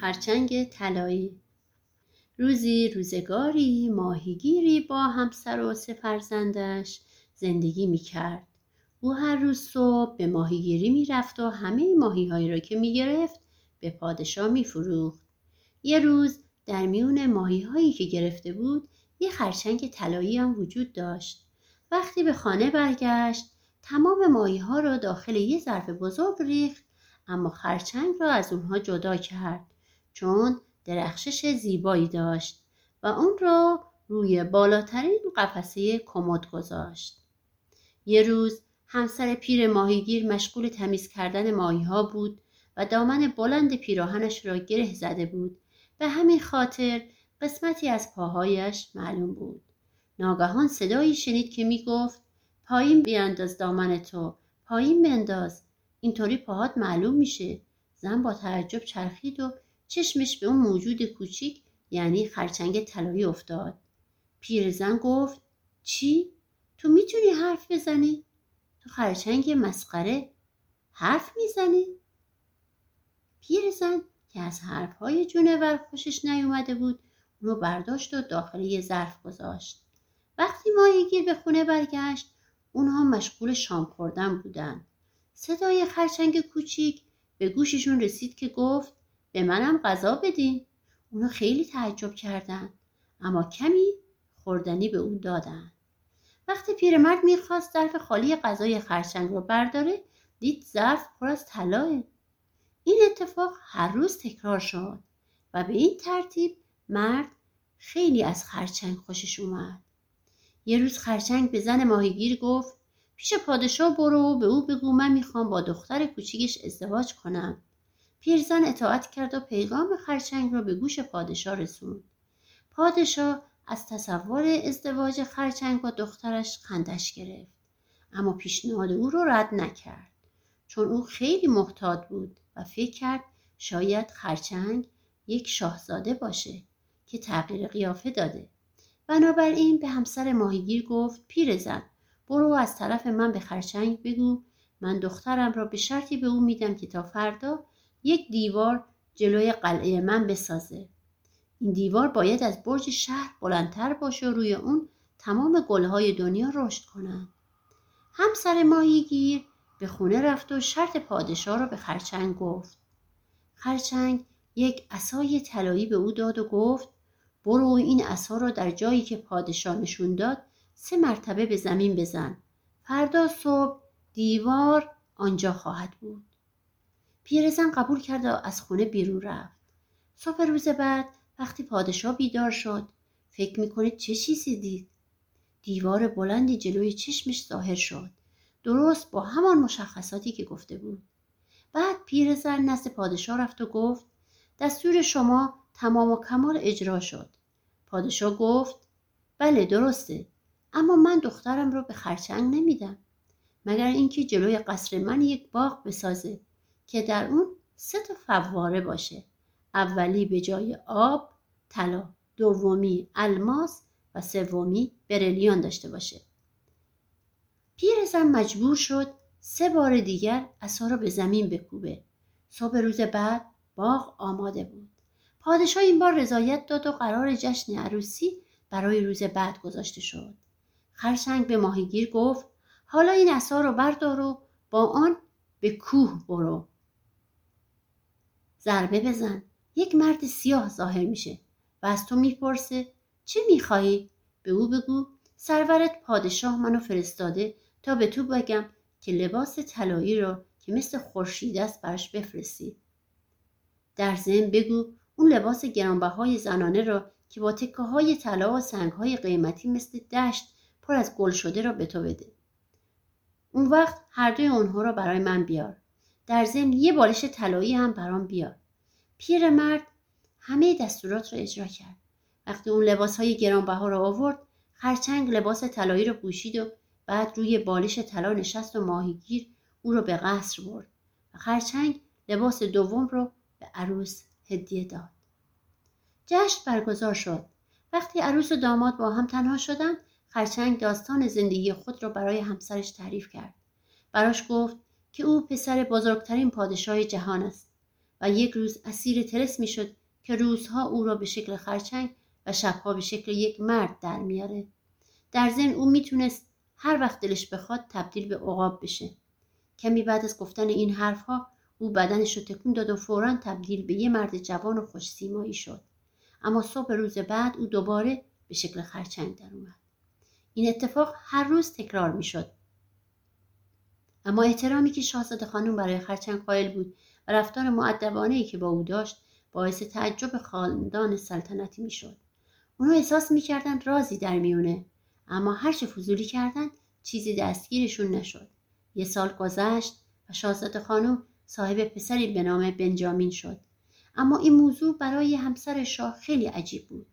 خرچنگ طلایی. روزی روزگاری ماهیگیری با همسر و سه فرزندش زندگی می کرد. او هر روز صبح به ماهیگیری می‌رفت و همه ماهیهایی را که می‌گرفت به پادشاه میفروخت. یه روز در میون ماهیهایی که گرفته بود یه خرچنگ طلایی هم وجود داشت. وقتی به خانه برگشت تمام ماهی ها را داخل یه ظرف بزرگ ریخت اما خرچنگ را از اونها جدا کرد. چون درخشش زیبایی داشت و اون را روی بالاترین قفسه کمد گذاشت. یه روز همسر پیر ماهیگیر مشغول تمیز کردن ماهی ها بود و دامن بلند پیراهنش را گره زده بود. به همین خاطر قسمتی از پاهایش معلوم بود. ناگهان صدایی شنید که می گفت پایین بیانداز دامن تو پایین بنداز اینطوری پاهات معلوم میشه. زن با تعجب چرخید و چشمش به اون موجود کوچیک یعنی خرچنگ طلایی افتاد. پیرزن گفت چی؟ تو می‌تونی حرف بزنی؟ خرچنگ مسخره حرف می‌زنی؟ پیرزن که از حرفهای جونور خوشش نیومده بود اونو برداشت و داخل یه ظرف گذاشت. وقتی ماهیگیر به خونه برگشت اونها مشغول شام خوردن بودن. صدای خرچنگ کوچیک به گوششون رسید که گفت به منم غذا بدین. اونو خیلی تعجب کردند اما کمی خوردنی به اون دادن. وقتی پیرمرد می‌خواست ظرف خالی غذای خرچنگ رو برداره دید ظرف پر از طلاه این اتفاق هر روز تکرار شد و به این ترتیب مرد خیلی از خرچنگ خوشش اومد. یه روز خرچنگ به زن ماهیگیر گفت پیش پادشاه برو و به او بگو من می‌خوام با دختر کوچیکش ازدواج کنم. پیرزن اطاعت کرد و پیغام خرچنگ را به گوش پادشاه رسوند. پادشاه از تصور ازدواج خرچنگ با دخترش خندش گرفت اما پیشنهاد او رو رد نکرد. چون او خیلی محتاط بود و فکر کرد شاید خرچنگ یک شاهزاده باشه که تغییر قیافه داده. بنابراین به همسر ماهیگیر گفت پیرزن برو از طرف من به خرچنگ بگو من دخترم را به شرطی به او میدم که تا فردا یک دیوار جلوی قلعه من بسازه. این دیوار باید از برج شهر بلندتر باشه و روی اون تمام گلهای دنیا رشد کنند همسر ماهیگیر به خونه رفت و شرط پادشاه را به خرچنگ گفت. خرچنگ یک عصای طلایی به او داد و گفت برو این عصا را در جایی که پادشاه نشون داد سه مرتبه به زمین بزن. فردا صبح دیوار آنجا خواهد بود. پیرزن قبول کرد و از خونه بیرون رفت. صبح روز بعد وقتی پادشاه بیدار شد فکر می‌کنید چه چیزی دید؟ دیوار بلندی جلوی چشمش ظاهر شد. درست با همان مشخصاتی که گفته بود. بعد پیرزن نزد پادشاه رفت و گفت دستور شما تمام و کمال اجرا شد. پادشاه گفت بله درسته اما من دخترم رو به خرچنگ نمیدم. مگر اینکه جلوی قصر من یک باغ بسازه. که در اون سه تا فواره باشه. اولی به جای آب طلا. دومی الماس و سومی برلیان داشته باشه. پیرزن مجبور شد سه بار دیگر عصا را به زمین بکوبه. صبح روز بعد باغ آماده بود. پادشاه این بار رضایت داد و قرار جشن عروسی برای روز بعد گذاشته شد. خرچنگ به ماهیگیر گفت حالا این عصا رو بردار و با آن به کوه برو. ضربه بزن. یک مرد سیاه ظاهر میشه و از تو می‌پرسه چه می‌خواهی به او بگو سرورت پادشاه منو فرستاده تا به تو بگم که لباس طلایی را که مثل خورشید است برش بفرستی. در ضمن بگو اون لباس گرانبهای زنانه را که با تکه های طلا و سنگ های قیمتی مثل دشت پر از گل شده را به تو بده. اون وقت هر دوی اونها را برای من بیار. در ضمن یه بالش طلایی هم برام بیار. پیرمرد همه دستورات را اجرا کرد. وقتی اون لباس های گرانبها را آورد خرچنگ لباس طلایی را پوشید و بعد روی بالش طلا نشست و ماهیگیر او را به قصر برد و خرچنگ لباس دوم را به عروس هدیه داد. جشن برگزار شد. وقتی عروس و داماد با هم تنها شدند خرچنگ داستان زندگی خود را برای همسرش تعریف کرد. براش گفت که او پسر بزرگترین پادشاه جهان است و یک روز اسیر ترس می‌شد که روزها او را به شکل خرچنگ و شبها به شکل یک مرد در میاره در ضمن او می‌تونست هر وقت دلش بخواد تبدیل به عقاب بشه. کمی بعد از گفتن این حرفها او بدنش رو تکون داد و فورا تبدیل به یه مرد جوان و خوش سیمایی شد. اما صبح روز بعد او دوباره به شکل خرچنگ در اومد. این اتفاق هر روز تکرار می‌شد. اما احترامی که شاهزاده خانم برای خرچنگ قائل بود و رفتار معدبانه ای که با او داشت باعث تعجب خاندان سلطنتی می‌شد. اونها احساس می‌کردند رازی در میونه اما هرچه فضولی کردند چیزی دستگیرشون نشد. یه سال گذشت و شاهزاده خانم صاحب پسری به نام بنجامین شد. اما این موضوع برای همسر شاه خیلی عجیب بود.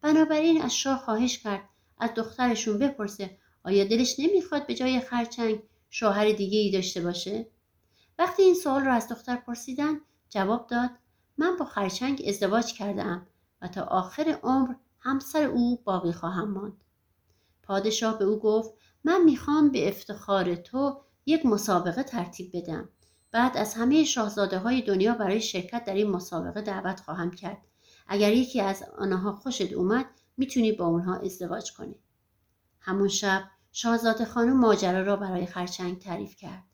بنابراین از شاه خواهش کرد از دخترشون بپرسه آیا دلش نمی‌خواد به جای خرچنگ شوهر دیگه ای داشته باشه؟ وقتی این سوال را از دختر پرسیدن جواب داد من با خرچنگ ازدواج کرده و تا آخر عمر همسر او باقی خواهم ماند. پادشاه به او گفت من می‌خوام به افتخار تو یک مسابقه ترتیب بدم. بعد از همه شاهزاده های دنیا برای شرکت در این مسابقه دعوت خواهم کرد. اگر یکی از آنها خوشت اومد می‌تونی با اونها ازدواج کنی. همون شب شاهزاده خانم ماجرا را برای خرچنگ تعریف کرد.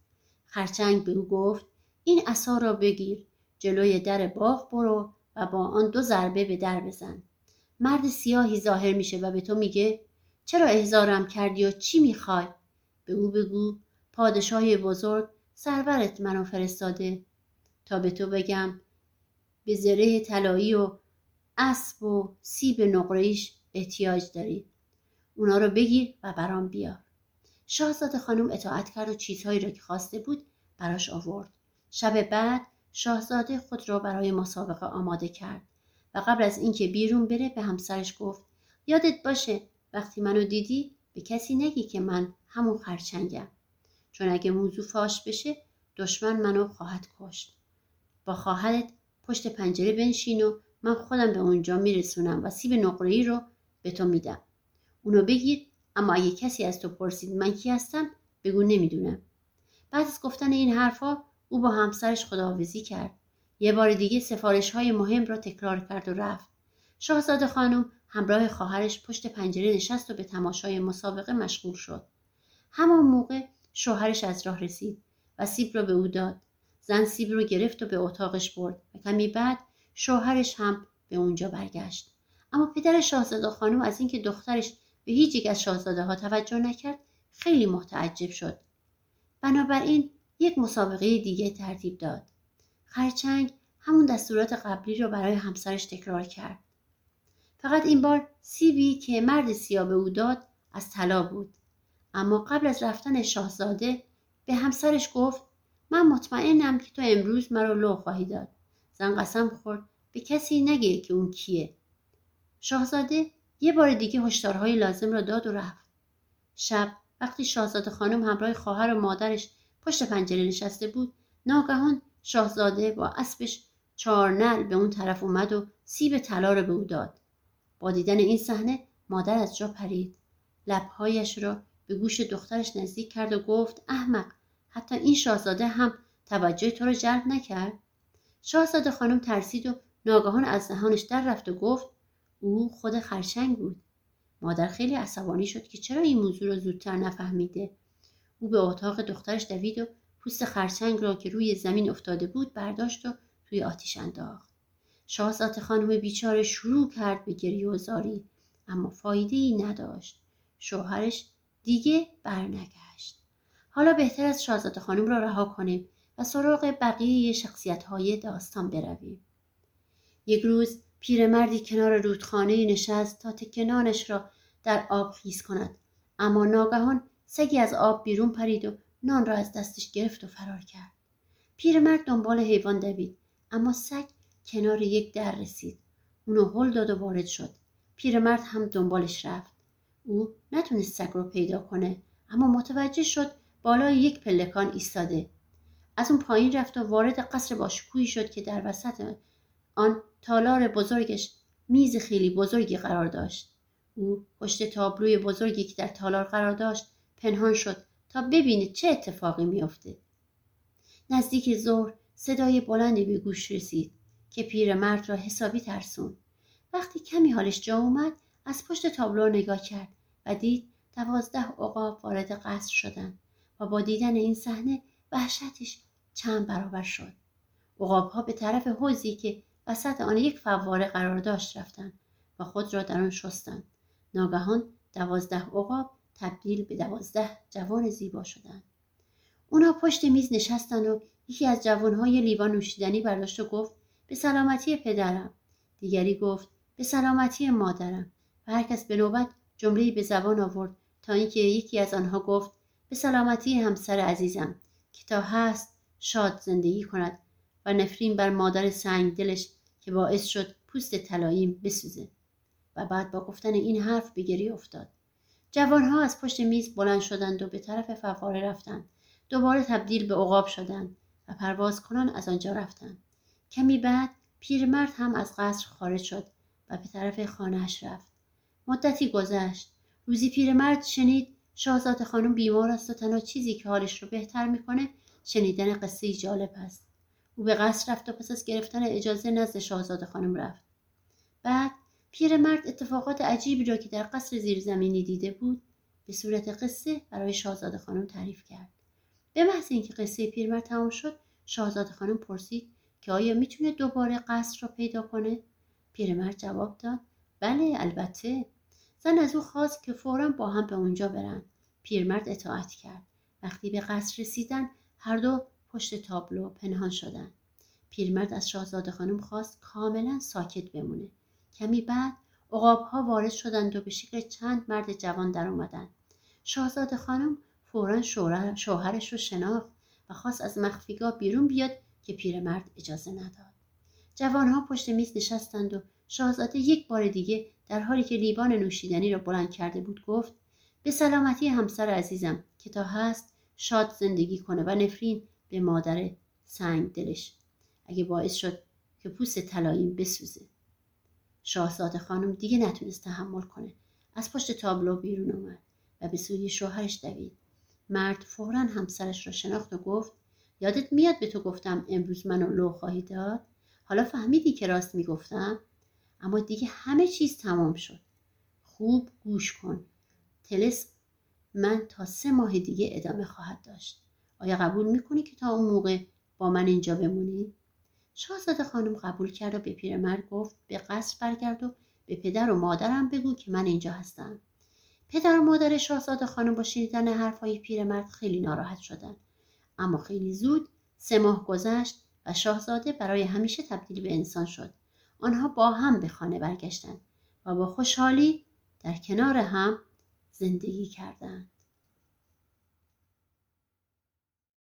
خرچنگ به او گفت این عصا را بگیر جلوی در باغ برو و با آن دو ضربه به در بزن. مرد سیاهی ظاهر میشه و به تو میگه چرا احضارم کردی و چی می‌خوای؟ به او بگو پادشاه بزرگ سرورت منو فرستاده. تا به تو بگم به زره طلایی و اسب و سیب نقرهیش احتیاج داری. اونا رو بگیر و برام بیار. شاهزاده خانم اطاعت کرد و چیزهایی را که خواسته بود براش آورد. شب بعد شاهزاده خود را برای مسابقه آماده کرد و قبل از اینکه بیرون بره به همسرش گفت یادت باشه وقتی منو دیدی به کسی نگی که من همون خرچنگم. چون اگه موضوع فاش بشه دشمن منو خواهد کشت. با خواهرت پشت پنجره بنشین و من خودم به اونجا میرسونم و سیب نقره‌ای رو به تو میدم. اونو بگیر اما اگه کسی از تو پرسید من کی هستم بگو نمی‌دونم. بعد از گفتن این حرفا او با همسرش خداحافظی کرد. یه بار دیگه سفارش های مهم را تکرار کرد و رفت. شاهزاده خانم همراه خواهرش پشت پنجره نشست و به تماشای مسابقه مشغول شد. همان موقع شوهرش از راه رسید و سیب را به او داد. زن سیب رو گرفت و به اتاقش برد و کمی بعد شوهرش هم به اونجا برگشت. اما پدر شاهزاده خانم از اینکه دخترش به هیچ یک از شاهزاده ها توجه نکرد خیلی متعجب شد. بنابراین یک مسابقه دیگه ترتیب داد. خرچنگ همون دستورات قبلی رو برای همسرش تکرار کرد. فقط این بار سیبی که مرد سیاه به او داد از طلا بود. اما قبل از رفتن شاهزاده به همسرش گفت من مطمئنم که تو امروز مرا لو خواهی داد. زن قسم خورد به کسی نگه که اون کیه. شاهزاده یه بار دیگه هشدارهای لازم را داد و رفت. شب وقتی شاهزاده خانم همراه خواهر و مادرش پشت پنجره نشسته بود ناگهان شاهزاده با اسبش چارنل به اون طرف اومد و سیب طلا رو به او داد. با دیدن این صحنه مادر از جا پرید. لبهایش را به گوش دخترش نزدیک کرد و گفت احمق حتی این شاهزاده هم توجه تو را جلب نکرد. شاهزاده خانم ترسید و ناگهان از دهانش در رفت و گفت او خود خرچنگ بود. مادر خیلی عصبانی شد که چرا این موضوع را زودتر نفهمیده. او به اتاق دخترش دوید و پوست خرچنگ را که روی زمین افتاده بود برداشت و توی آتیش انداخت. شاهزاده خانم بیچاره شروع کرد به گریه و زاری اما فایده ای نداشت. شوهرش دیگه برنگشت. حالا بهتر از شاهزاده خانم را رها کنیم و سراغ بقیه شخصیت های داستان برویم. یک روز پیرمردی کنار رودخانه نشست تا تکنانش را در آب خیز کند. اما ناگهان سگی از آب بیرون پرید و نان را از دستش گرفت و فرار کرد. پیرمرد دنبال حیوان دوید اما سگ کنار یک در رسید. اونو هل داد و وارد شد. پیرمرد هم دنبالش رفت. او نتونست سگ رو پیدا کنه اما متوجه شد بالای یک پلکان ایستاده. از اون پایین رفت و وارد قصر باشکوهی شد که در وسط آن تالار بزرگش میز خیلی بزرگی قرار داشت. او پشت تابلوی بزرگی که در تالار قرار داشت پنهان شد تا ببینه چه اتفاقی میافته. نزدیک ظهر صدای بلندی به گوش رسید که پیرمرد را حسابی ترسون وقتی کمی حالش جا اومد از پشت تابلو نگاه کرد و دید دوازده عقاب وارد قصر شدند و با دیدن این صحنه وحشتش چند برابر شد. عقاب ها به طرف حوزی که وسط آن یک فواره قرار داشت رفتند و خود را در آن شستند ناگهان دوازده عقاب تبدیل به دوازده جوان زیبا شدند. اونا پشت میز نشستند و یکی از جوانهای لیوان نوشیدنی برداشت و گفت به سلامتی پدرم. دیگری گفت به سلامتی مادرم. و هر کس به نوبت جملهای به زبان آورد تا اینکه یکی از آنها گفت به سلامتی همسر عزیزم که تا هست شاد زندگی کند و نفرین بر مادر سنگ دلش که باعث شد پوست طلاییم بسوزه و بعد با گفتن این حرف به گریه افتاد. جوانها از پشت میز بلند شدند و به طرف فواره رفتند. دوباره تبدیل به عقاب شدند و پرواز کنان از آنجا رفتند. کمی بعد پیرمرد هم از قصر خارج شد و به طرف خانهاش رفت. مدتی گذشت. روزی پیرمرد شنید شاهزاده خانم بیمار است و تنها چیزی که حالش رو بهتر می‌کنه شنیدن قصه جالب است. او به قصر رفت و پس از گرفتن اجازه نزد شاهزاده خانم رفت. بعد پیرمرد اتفاقات عجیبی را که در قصر زیرزمینی دیده بود به صورت قصه برای شاهزاده خانم تعریف کرد. به محض اینکه قصه پیرمرد تمام شد شاهزاده خانم پرسید که آیا می‌تونه دوباره قصر را پیدا کنه؟ پیرمرد جواب داد بله البته. زن از او خواست که فورا با هم به اونجا برن. پیرمرد اطاعت کرد. وقتی به قصر رسیدن هر دو پشت تابلو پنهان شدند پیرمرد از شاهزاده خانم خواست کاملا ساکت بمونه. کمی بعد ها وارد شدند و به شکل چند مرد جوان در اومدن شاهزاده خانم فورا شوهرش رو شناخت و خواست از مخفیگاه بیرون بیاد که پیرمرد اجازه نداد. جوانها پشت میز نشستند و شاهزاده یک بار دیگه در حالی که لیوان نوشیدنی را بلند کرده بود گفت به سلامتی همسر عزیزم که تا هست شاد زندگی کنه و نفرین به مادر سنگ دلش. اگه باعث شد که پوست طلاییم بسوزه. شاهزاده خانم دیگه نتونست تحمل کنه. از پشت تابلو بیرون اومد و به سوی شوهرش دوید. مرد فورا همسرش را شناخت و گفت یادت میاد به تو گفتم امروز منو لو خواهی داد؟ حالا فهمیدی که راست می‌گفتم؟ اما دیگه همه چیز تمام شد. خوب گوش کن. تلس من تا سه ماه دیگه ادامه خواهد داشت. آیا قبول می‌کنی که تا اون موقع با من اینجا بمونی؟ شاهزاده خانم قبول کرد و به پیرمرد گفت به قصر برگرد و به پدر و مادرم بگو که من اینجا هستم. پدر و مادر شاهزاده خانم با شنیدن حرفهای پیرمرد خیلی ناراحت شدند. اما خیلی زود سه ماه گذشت و شاهزاده برای همیشه تبدیل به انسان شد. آنها با هم به خانه برگشتند و با خوشحالی در کنار هم زندگی کردند.